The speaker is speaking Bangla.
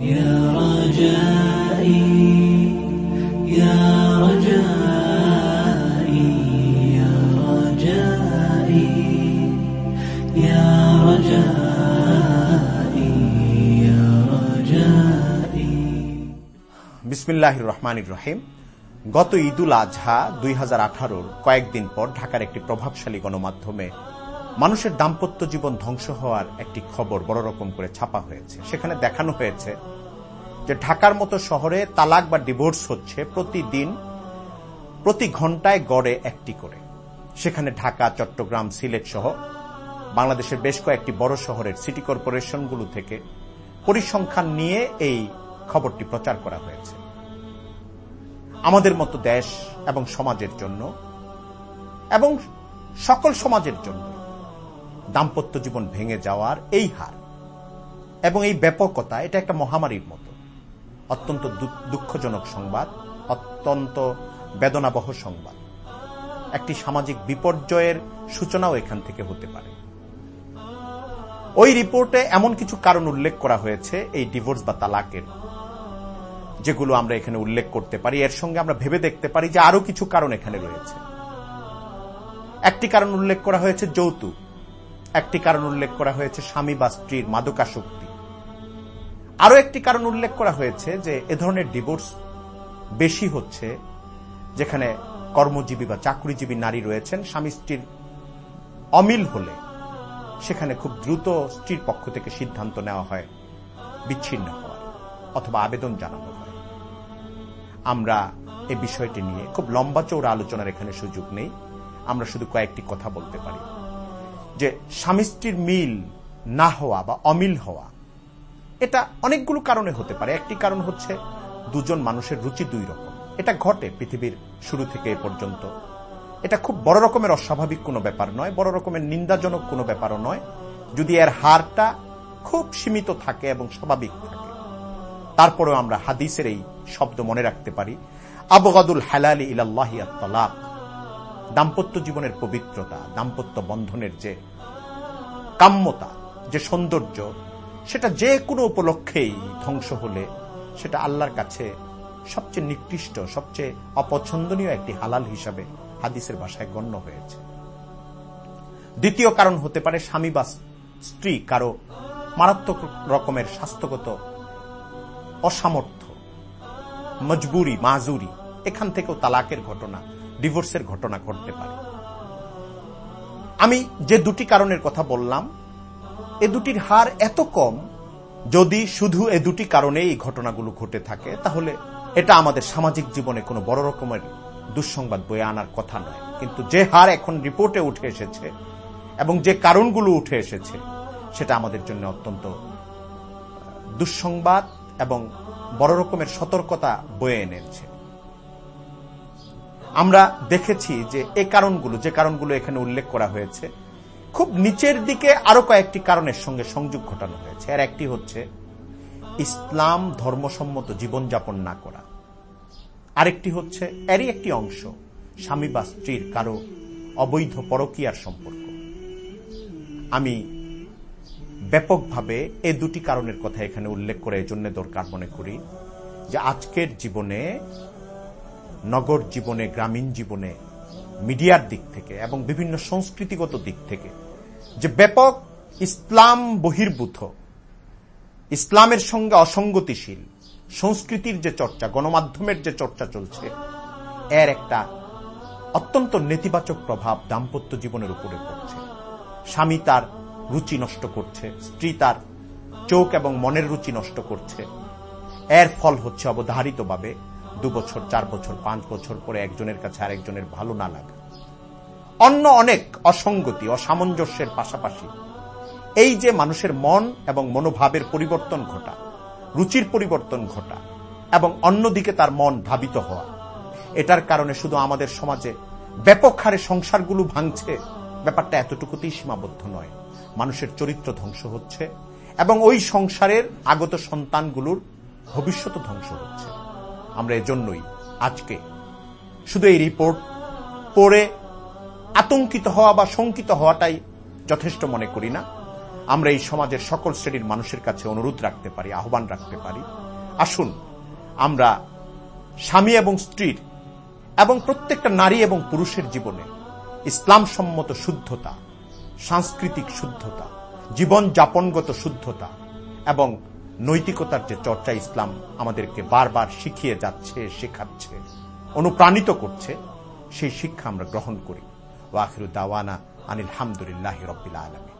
يا رجائي يا رجائي يا رجائي يا رجائي يا رجائي বিসমিল্লাহির রহমানির রহিম গত ঈদুল আজহা দুই হাজার আঠারোর কয়েকদিন পর ঢাকার একটি প্রভাবশালী গণমাধ্যমে মানুষের দাম্পত্য জীবন ধ্বংস হওয়ার একটি খবর বড় রকম করে ছাপা হয়েছে। সেখানে দেখানো হয়েছে যে ঢাকার মতো শহরে তালাক বা ডিভোর্স হচ্ছে প্রতিদিন, প্রতি ঘন্টায় গড়ে একটি করে। সেখানে ঢাকা, চট্টগ্রাম, সিলেট সহ বাংলাদেশের বেশ কয়েকটি বড় শহরের সিটি কর্পোরেশনগুলো থেকে পরিসংখ্যান নিয়ে এই খবরটি প্রচার করা হয়েছে। আমাদের মতো দেশ এবং সমাজের জন্য এবং সকল সমাজের জন্য। দাম্পত্য জীবন ভেঙে যাওয়ার এই হার। এবং এই ব্যাপকতা, এটা একটা মহামারীর মতো। অত্যন্ত দুঃখজনক সংবাদ, অত্যন্ত বেদনাবহ সংবাদ। একটি সামাজিক বিপর্যয়ের সূচনাও এখান থেকে হতে পারে। ওই রিপোর্টে এমন কিছু কারণ উল্লেখ করা হয়েছে, এই ডিভোর্স বা তালাকের, যেগুলো আমরা এখানে উল্লেখ করতে পারি। এর সঙ্গে আমরা ভেবে দেখতে পারি যে আরও কিছু কারণ এখানে রয়েছে। একটি কারণ উল্লেখ করা হয়েছে যৌতুক। একটি কারণ উল্লেখ করা হয়েছে স্বামী বা স্ত্রীর মাদকাসক্তি। আরও একটি কারণ উল্লেখ করা হয়েছে যে এ ধরনের ডিভোর্স বেশি হচ্ছে যেখানে কর্মজীবী বা চাকরিজীবী নারী রয়েছেন, স্বামী স্ত্রীর অমিল হলে সেখানে খুব দ্রুত স্ত্রীর পক্ষ থেকে সিদ্ধান্ত নেওয়া হয়, বিচ্ছিন্ন হওয়ার অথবা আবেদন জানানো হয়। আমরা এ বিষয়টি নিয়ে খুব লম্বা চৌড়া আলোচনার এখানে সুযোগ নেই। আমরা শুধু কয়েকটি কথা বলতে পারি। যে স্বামী স্ত্রীর মিল না হওয়া বা অমিল হওয়া, এটা অনেকগুলো কারণে হতে পারে। একটি কারণ হচ্ছে দুজন মানুষের রুচি দুই রকম। এটা ঘটে পৃথিবীর শুরু থেকে এ পর্যন্ত। এটা খুব বড় রকমের অস্বাভাবিক কোনো ব্যাপার নয়, বড় রকমের নিন্দাজনক কোনো ব্যাপারও নয়। যদি এর হারটা খুব সীমিত থাকে এবং স্বাভাবিক থাকে, তারপরেও আমরা হাদিসের এই শব্দ মনে রাখতে পারি। আবগাদুল হালালি ইলাল্লাহি আত-তালাক দাম্পত্য জীবনের পবিত্রতা, দাম্পত্য বন্ধনের যে কাম্যতা, যে সৌন্দর্য, সেটা যে কোনো উপলক্ষেই ধ্বংস হলে সেটা আল্লাহর কাছে সবচেয়ে নিকৃষ্ট, সবচেয়ে অপছন্দনীয় একটি হালাল হিসাবে হাদিসের ভাষায় গণ্য হয়েছে। দ্বিতীয় কারণ হতে পারে স্বামী বা স্ত্রী কারও মারাত্মক রকমের স্বাস্থ্যগত অসামর্থ্য, মজবুরি, মাজুরি, এখান থেকেও তালাকের ঘটনা। ডিভোর্সের ঘটনা ঘটতে পারে। আমি যে দুটি কারণের কথা বললাম, এ দুটির হার এত কম, যদি শুধু এ দুটি কারণে এই ঘটনাগুলো ঘটে থাকে, তাহলে এটা আমাদের সামাজিক জীবনে কোনো বড় রকমের দুঃসংবাদ বয়ে আনার কথা নয়। কিন্তু যে হার এখন রিপোর্টে উঠে এসেছে এবং যে কারণগুলো উঠে এসেছে, সেটা আমাদের জন্য অত্যন্ত দুঃসংবাদ এবং বড় রকমের সতর্কতা বয়ে এনেছে। আমরা দেখেছি যে এই কারণগুলো, যে কারণগুলো এখানে উল্লেখ করা হয়েছে, খুব নিচের দিকে আরও কয়েকটি কারণের সঙ্গে সংযোগ ঘটানো হয়েছে। এর একটি হচ্ছে ইসলাম ধর্মসম্মত জীবনযাপন না করা। আরেকটি হচ্ছে এরই একটি অংশ স্বামী বা স্ত্রীর কারও অবৈধ পরকীয়ার সম্পর্ক। আমি ব্যাপকভাবে এ দুটি কারণের কথা এখানে উল্লেখ করে এজন্য দরকার মনে করি যে আজকের জীবনে নগর জীবনে, গ্রামীণ জীবনে, মিডিয়ার দিক থেকে এবং বিভিন্ন সংস্কৃতিগত দিক থেকে যে ব্যাপক ইসলাম বহির্ভূত, ইসলামের সঙ্গে অসঙ্গতিশীল, সংস্কৃতির যে চর্চা, গণমাধ্যমের যে চর্চা চলছে, এর একটা অত্যন্ত নেতিবাচক প্রভাব দাম্পত্য জীবনের উপরে পড়ছে। স্বামী তার রুচি নষ্ট করছে, স্ত্রী তার চোখ এবং মনের রুচি নষ্ট করছে। এর ফল হচ্ছে অবধারিতভাবে দু বছর চার বছর পাঁচ বছর পরে একজনের কাছে আরেকজনের ভালো না লাগা। অন্য অনেক অসঙ্গতি, অসামঞ্জস্যের পাশাপাশি এই যে মানুষের মন এবং মনোভাবের পরিবর্তন ঘটা, রুচির পরিবর্তন ঘটা এবং অন্যদিকে তার মন ধাবিত হওয়া, এটার কারণে শুধু আমাদের সমাজে ব্যাপক হারে সংসারগুলো ভাঙছে, ব্যাপারটা এতটুকুতেই সীমাবদ্ধ নয়। মানুষের চরিত্র ধ্বংস হচ্ছে এবং ওই সংসারের আগত সন্তানগুলোর ভবিষ্যৎ ধ্বংস হচ্ছে। আমরা এজন্যই আজকে শুধু এই রিপোর্ট পড়ে আতঙ্কিত হওয়া বা শঙ্কিত হওয়াটাই যথেষ্ট মনে করি না। আমরা এই সমাজের সকল শ্রেণির মানুষের কাছে অনুরোধ রাখতে পারি, আহ্বান রাখতে পারি। আসুন, আমরা স্বামী এবং স্ত্রীর এবং প্রত্যেকটা নারী এবং পুরুষের জীবনে ইসলাম সম্মত শুদ্ধতা, সাংস্কৃতিক শুদ্ধতা জীবন যাপনগত শুদ্ধতা এবং নৈতিকতার যে চর্চা ইসলাম আমাদেরকে বারবার শিখিয়ে যাচ্ছে, শেখাচ্ছে, অনুপ্রাণিত করছে, সেই শিক্ষা আমরা গ্রহণ করি। ওয়াখিরু দাওয়ানা আনিল রবিল আলমী